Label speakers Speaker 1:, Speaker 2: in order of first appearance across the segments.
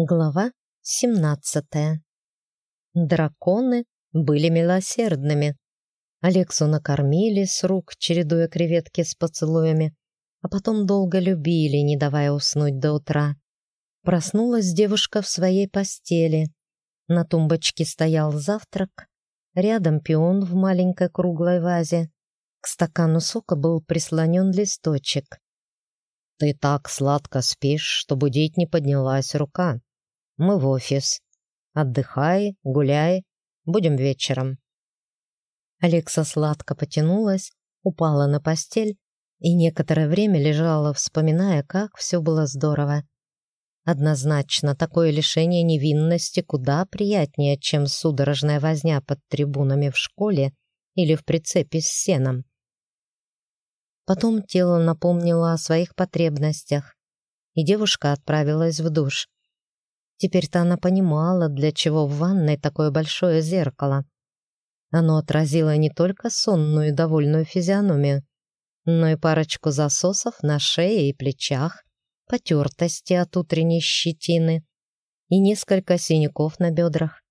Speaker 1: Глава 17. Драконы были милосердными. Алексу накормили с рук, чередуя креветки с поцелуями, а потом долго любили, не давая уснуть до утра. Проснулась девушка в своей постели. На тумбочке стоял завтрак, рядом пион в маленькой круглой вазе. К стакану сока был прислонен листочек. «Ты так сладко спишь, что будить не поднялась рука», мы в офис. Отдыхай, гуляй. Будем вечером». Алекса сладко потянулась, упала на постель и некоторое время лежала, вспоминая, как все было здорово. Однозначно, такое лишение невинности куда приятнее, чем судорожная возня под трибунами в школе или в прицепе с сеном. Потом тело напомнило о своих потребностях, и девушка отправилась в душ. Теперь-то она понимала, для чего в ванной такое большое зеркало. Оно отразило не только сонную и довольную физиономию, но и парочку засосов на шее и плечах, потертости от утренней щетины и несколько синяков на бедрах.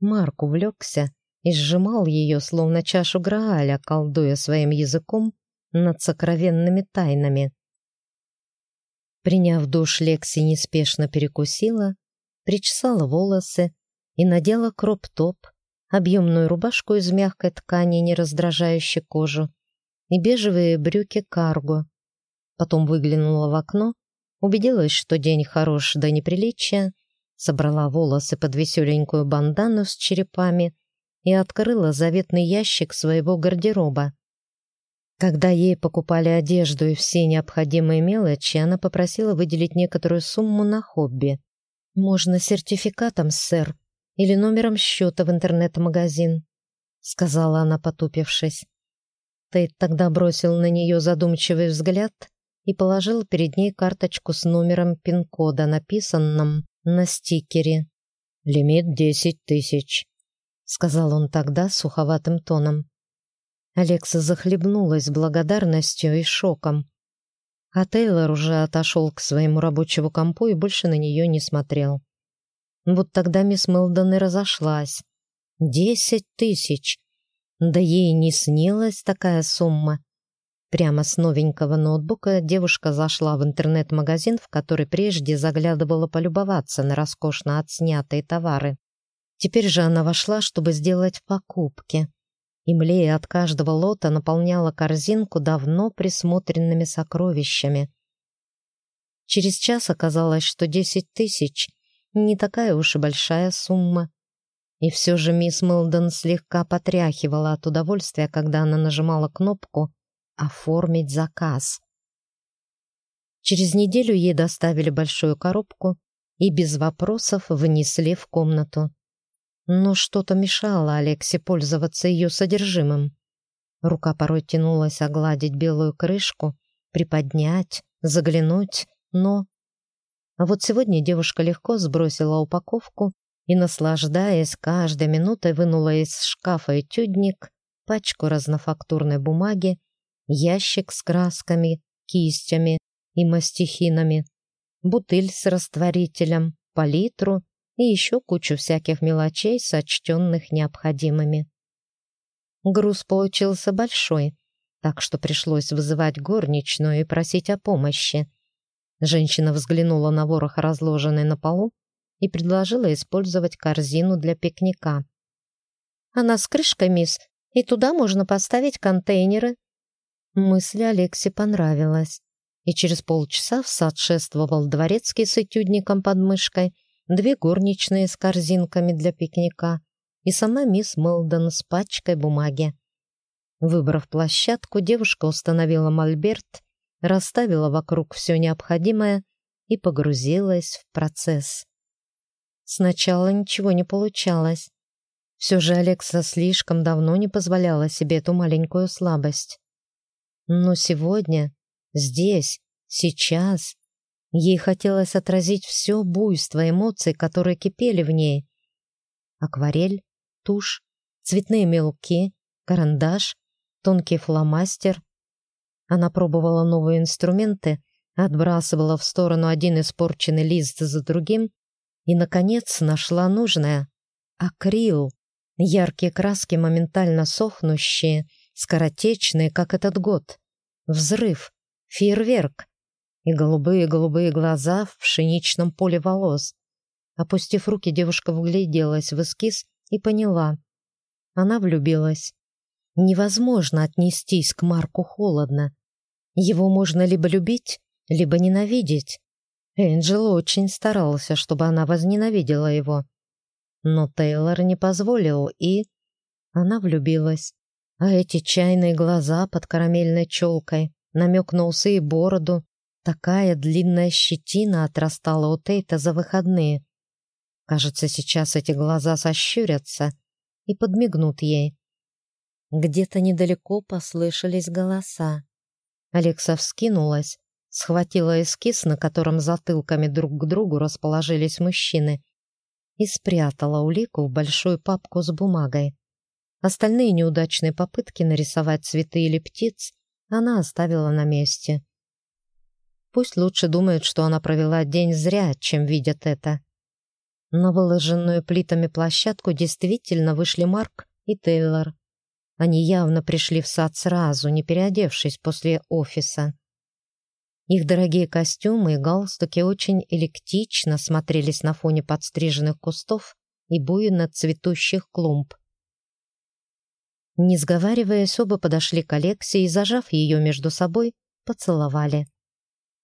Speaker 1: Марк увлекся и сжимал ее, словно чашу Грааля, колдуя своим языком над сокровенными тайнами. Приняв душ, Лекси неспешно перекусила, причесала волосы и надела кроп-топ, объемную рубашку из мягкой ткани, не раздражающей кожу, и бежевые брюки карго. Потом выглянула в окно, убедилась, что день хорош до неприличия, собрала волосы под веселенькую бандану с черепами и открыла заветный ящик своего гардероба. Когда ей покупали одежду и все необходимые мелочи, она попросила выделить некоторую сумму на хобби. «Можно сертификатом, сэр, или номером счета в интернет-магазин», сказала она, потупившись. Тейт тогда бросил на нее задумчивый взгляд и положил перед ней карточку с номером пин-кода, написанным на стикере. «Лимит десять тысяч», — сказал он тогда суховатым тоном. Алекса захлебнулась благодарностью и шоком. А Тейлор уже отошел к своему рабочему компу и больше на нее не смотрел. Вот тогда мисс Мелдон и разошлась. Десять тысяч! Да ей не снилась такая сумма. Прямо с новенького ноутбука девушка зашла в интернет-магазин, в который прежде заглядывала полюбоваться на роскошно отснятые товары. Теперь же она вошла, чтобы сделать покупки и, млея от каждого лота, наполняла корзинку давно присмотренными сокровищами. Через час оказалось, что десять тысяч — не такая уж и большая сумма. И все же мисс Милден слегка потряхивала от удовольствия, когда она нажимала кнопку «Оформить заказ». Через неделю ей доставили большую коробку и без вопросов внесли в комнату но что-то мешало Алексе пользоваться ее содержимым. Рука порой тянулась огладить белую крышку, приподнять, заглянуть, но... А вот сегодня девушка легко сбросила упаковку и, наслаждаясь каждой минутой, вынула из шкафа этюдник, пачку разнофактурной бумаги, ящик с красками, кистями и мастихинами, бутыль с растворителем, палитру и еще кучу всяких мелочей, сочтенных необходимыми. Груз получился большой, так что пришлось вызывать горничную и просить о помощи. Женщина взглянула на ворох, разложенный на полу, и предложила использовать корзину для пикника. «Она с крышкой, мисс, и туда можно поставить контейнеры». Мысль Алексе понравилась, и через полчаса в сад шествовал дворецкий с этюдником под мышкой — две горничные с корзинками для пикника и сама мисс Мелдон с пачкой бумаги. Выбрав площадку, девушка установила мольберт, расставила вокруг все необходимое и погрузилась в процесс. Сначала ничего не получалось. Все же Алекса слишком давно не позволяла себе эту маленькую слабость. Но сегодня, здесь, сейчас, Ей хотелось отразить все буйство эмоций, которые кипели в ней. Акварель, тушь, цветные мелки, карандаш, тонкий фломастер. Она пробовала новые инструменты, отбрасывала в сторону один испорченный лист за другим И, наконец, нашла нужное — акрил. Яркие краски, моментально сохнущие, скоротечные, как этот год. Взрыв, фейерверк и голубые-голубые глаза в пшеничном поле волос. Опустив руки, девушка вгляделась в эскиз и поняла. Она влюбилась. Невозможно отнестись к Марку холодно. Его можно либо любить, либо ненавидеть. Энджел очень старался, чтобы она возненавидела его. Но Тейлор не позволил, и... Она влюбилась. А эти чайные глаза под карамельной челкой, намек на усы и бороду, такая длинная щетина отрастала у Тейта за выходные. Кажется, сейчас эти глаза сощурятся и подмигнут ей. Где-то недалеко послышались голоса. Алекса вскинулась, схватила эскиз, на котором затылками друг к другу расположились мужчины, и спрятала улику в большую папку с бумагой. Остальные неудачные попытки нарисовать цветы или птиц она оставила на месте. Пусть лучше думают, что она провела день зря, чем видят это. На выложенную плитами площадку действительно вышли Марк и Тейлор. Они явно пришли в сад сразу, не переодевшись после офиса. Их дорогие костюмы и галстуки очень электично смотрелись на фоне подстриженных кустов и буйно цветущих клумб. Не сговариваясь, оба подошли к Алексе и, зажав ее между собой, поцеловали.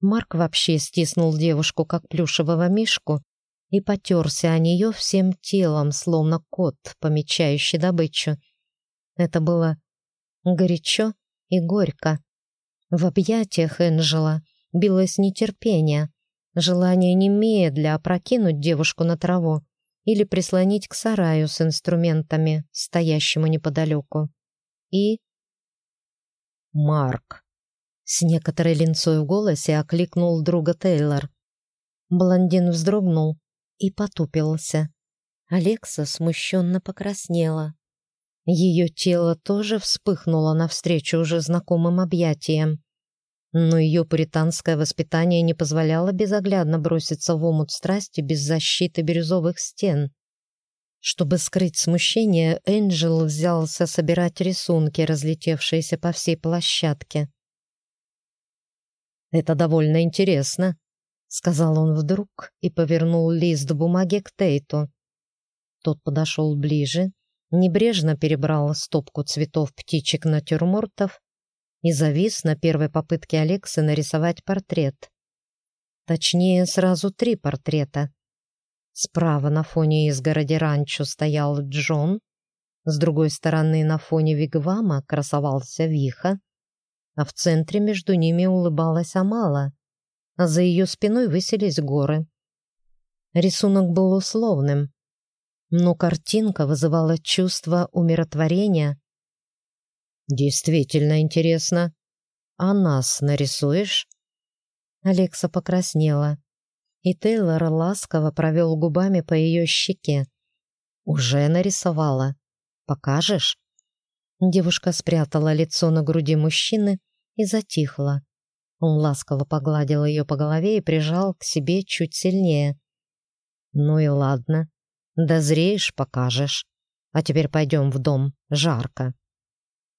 Speaker 1: Марк вообще стиснул девушку, как плюшевого мишку, и потерся о нее всем телом, словно кот, помечающий добычу. Это было горячо и горько. В объятиях Энджела билось нетерпение, желание немедля опрокинуть девушку на траву или прислонить к сараю с инструментами, стоящему неподалеку. И... «Марк!» С некоторой линцой в голосе окликнул друга Тейлор. Блондин вздрогнул, и потупился. Алекса смущенно покраснела. Ее тело тоже вспыхнуло навстречу уже знакомым объятиям. Но ее пуританское воспитание не позволяло безоглядно броситься в омут страсти без защиты бирюзовых стен. Чтобы скрыть смущение, Энджел взялся собирать рисунки, разлетевшиеся по всей площадке. «Это довольно интересно», — сказал он вдруг и повернул лист бумаги к Тейту. Тот подошел ближе, небрежно перебрал стопку цветов птичек-натюрмортов и завис на первой попытке Алексы нарисовать портрет. Точнее, сразу три портрета. Справа на фоне изгороди ранчо стоял Джон, с другой стороны на фоне вигвама красовался Виха, а в центре между ними улыбалась Амала — а за ее спиной высились горы. Рисунок был условным, но картинка вызывала чувство умиротворения. «Действительно интересно. А нас нарисуешь?» Алекса покраснела, и Тейлор ласково провел губами по ее щеке. «Уже нарисовала. Покажешь?» Девушка спрятала лицо на груди мужчины и затихла. Он ласково погладил ее по голове и прижал к себе чуть сильнее. «Ну и ладно. Дозреешь, покажешь. А теперь пойдем в дом. Жарко».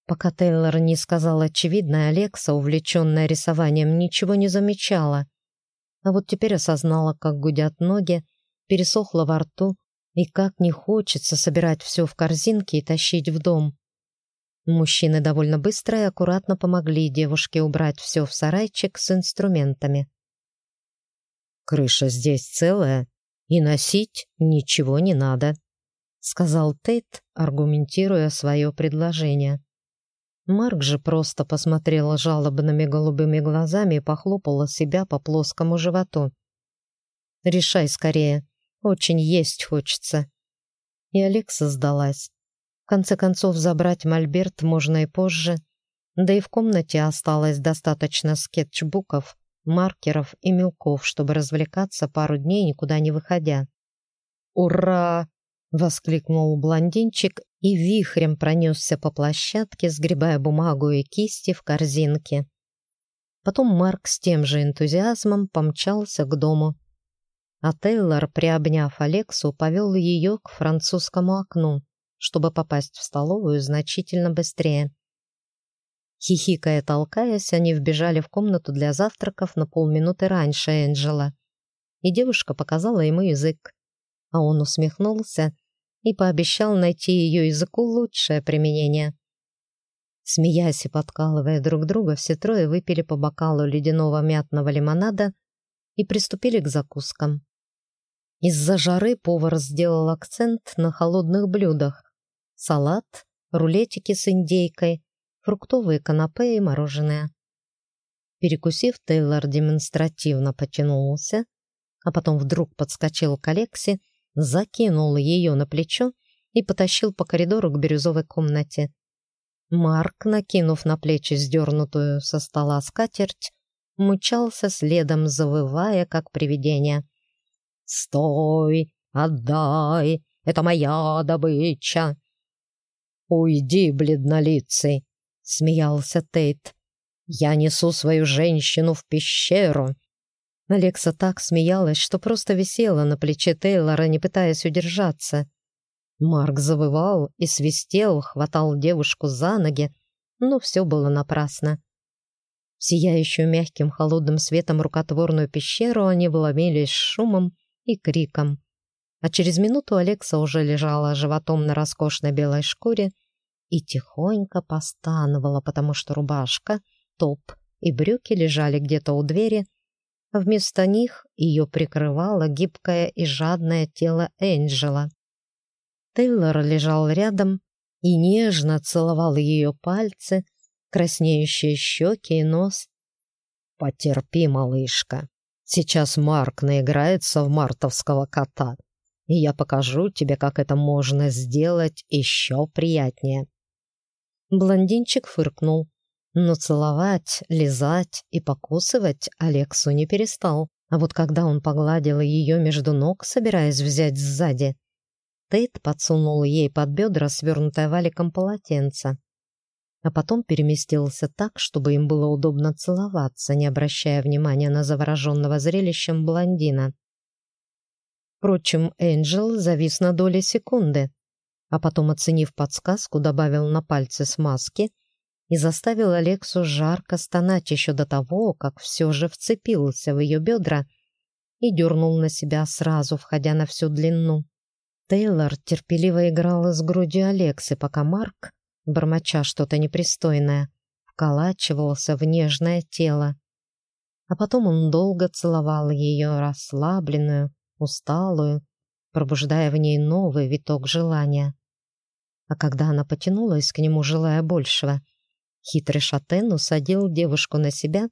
Speaker 1: Пока Тейлор не сказал очевидное, Алекса, увлеченная рисованием, ничего не замечала. А вот теперь осознала, как гудят ноги, пересохло во рту и как не хочется собирать все в корзинки и тащить в дом. Мужчины довольно быстро и аккуратно помогли девушке убрать все в сарайчик с инструментами. «Крыша здесь целая, и носить ничего не надо», — сказал Тейт, аргументируя свое предложение. Марк же просто посмотрела жалобными голубыми глазами и похлопала себя по плоскому животу. «Решай скорее, очень есть хочется». И Алекса сдалась конце концов, забрать мольберт можно и позже. Да и в комнате осталось достаточно скетчбуков, маркеров и мелков, чтобы развлекаться пару дней, никуда не выходя. «Ура!» — воскликнул блондинчик и вихрем пронесся по площадке, сгребая бумагу и кисти в корзинке. Потом Марк с тем же энтузиазмом помчался к дому. а Тейлор, приобняв Алексу, повел ее к французскому окну, чтобы попасть в столовую значительно быстрее. Хихикая, толкаясь, они вбежали в комнату для завтраков на полминуты раньше Энджела, и девушка показала ему язык, а он усмехнулся и пообещал найти ее языку лучшее применение. Смеясь и подкалывая друг друга, все трое выпили по бокалу ледяного мятного лимонада и приступили к закускам. Из-за жары повар сделал акцент на холодных блюдах. Салат, рулетики с индейкой, фруктовые канапе и мороженое. Перекусив, Тейлор демонстративно потянулся, а потом вдруг подскочил к Алексе, закинул ее на плечо и потащил по коридору к бирюзовой комнате. Марк, накинув на плечи сдернутую со стола скатерть, мучался следом, завывая, как привидение. «Стой! Отдай! Это моя добыча!» «Уйди, бледнолицый!» — смеялся Тейт. «Я несу свою женщину в пещеру!» Алекса так смеялась, что просто висела на плече Тейлора, не пытаясь удержаться. Марк завывал и свистел, хватал девушку за ноги, но все было напрасно. В сияющую мягким холодным светом рукотворную пещеру они вломились шумом и криком. А через минуту Алекса уже лежала животом на роскошной белой шкуре и тихонько постановала, потому что рубашка, топ и брюки лежали где-то у двери, а вместо них ее прикрывало гибкое и жадное тело Энджела. Тейлор лежал рядом и нежно целовал ее пальцы, краснеющие щеки и нос. «Потерпи, малышка. Сейчас Марк наиграется в мартовского кота, и я покажу тебе, как это можно сделать еще приятнее». Блондинчик фыркнул. Но целовать, лизать и покусывать Алексу не перестал. А вот когда он погладил ее между ног, собираясь взять сзади, Тейт подсунул ей под бедра свернутое валиком полотенце, а потом переместился так, чтобы им было удобно целоваться, не обращая внимания на завороженного зрелищем блондина. Впрочем, Энджел завис на доли секунды, а потом, оценив подсказку, добавил на пальцы смазки и заставил Алексу жарко стонать еще до того, как все же вцепился в ее бедра и дернул на себя сразу, входя на всю длину. Тейлор терпеливо играл с грудью Алексы, пока Марк, бормоча что-то непристойное, вколачивался в нежное тело. А потом он долго целовал ее расслабленную, усталую, пробуждая в ней новый виток желания. А когда она потянулась к нему, желая большего, Хитрый шатен усадил девушку на себя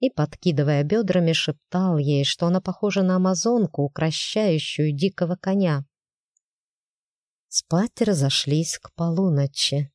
Speaker 1: и, подкидывая бедрами, шептал ей, что она похожа на амазонку, укращающую дикого коня. Спать разошлись к полуночи.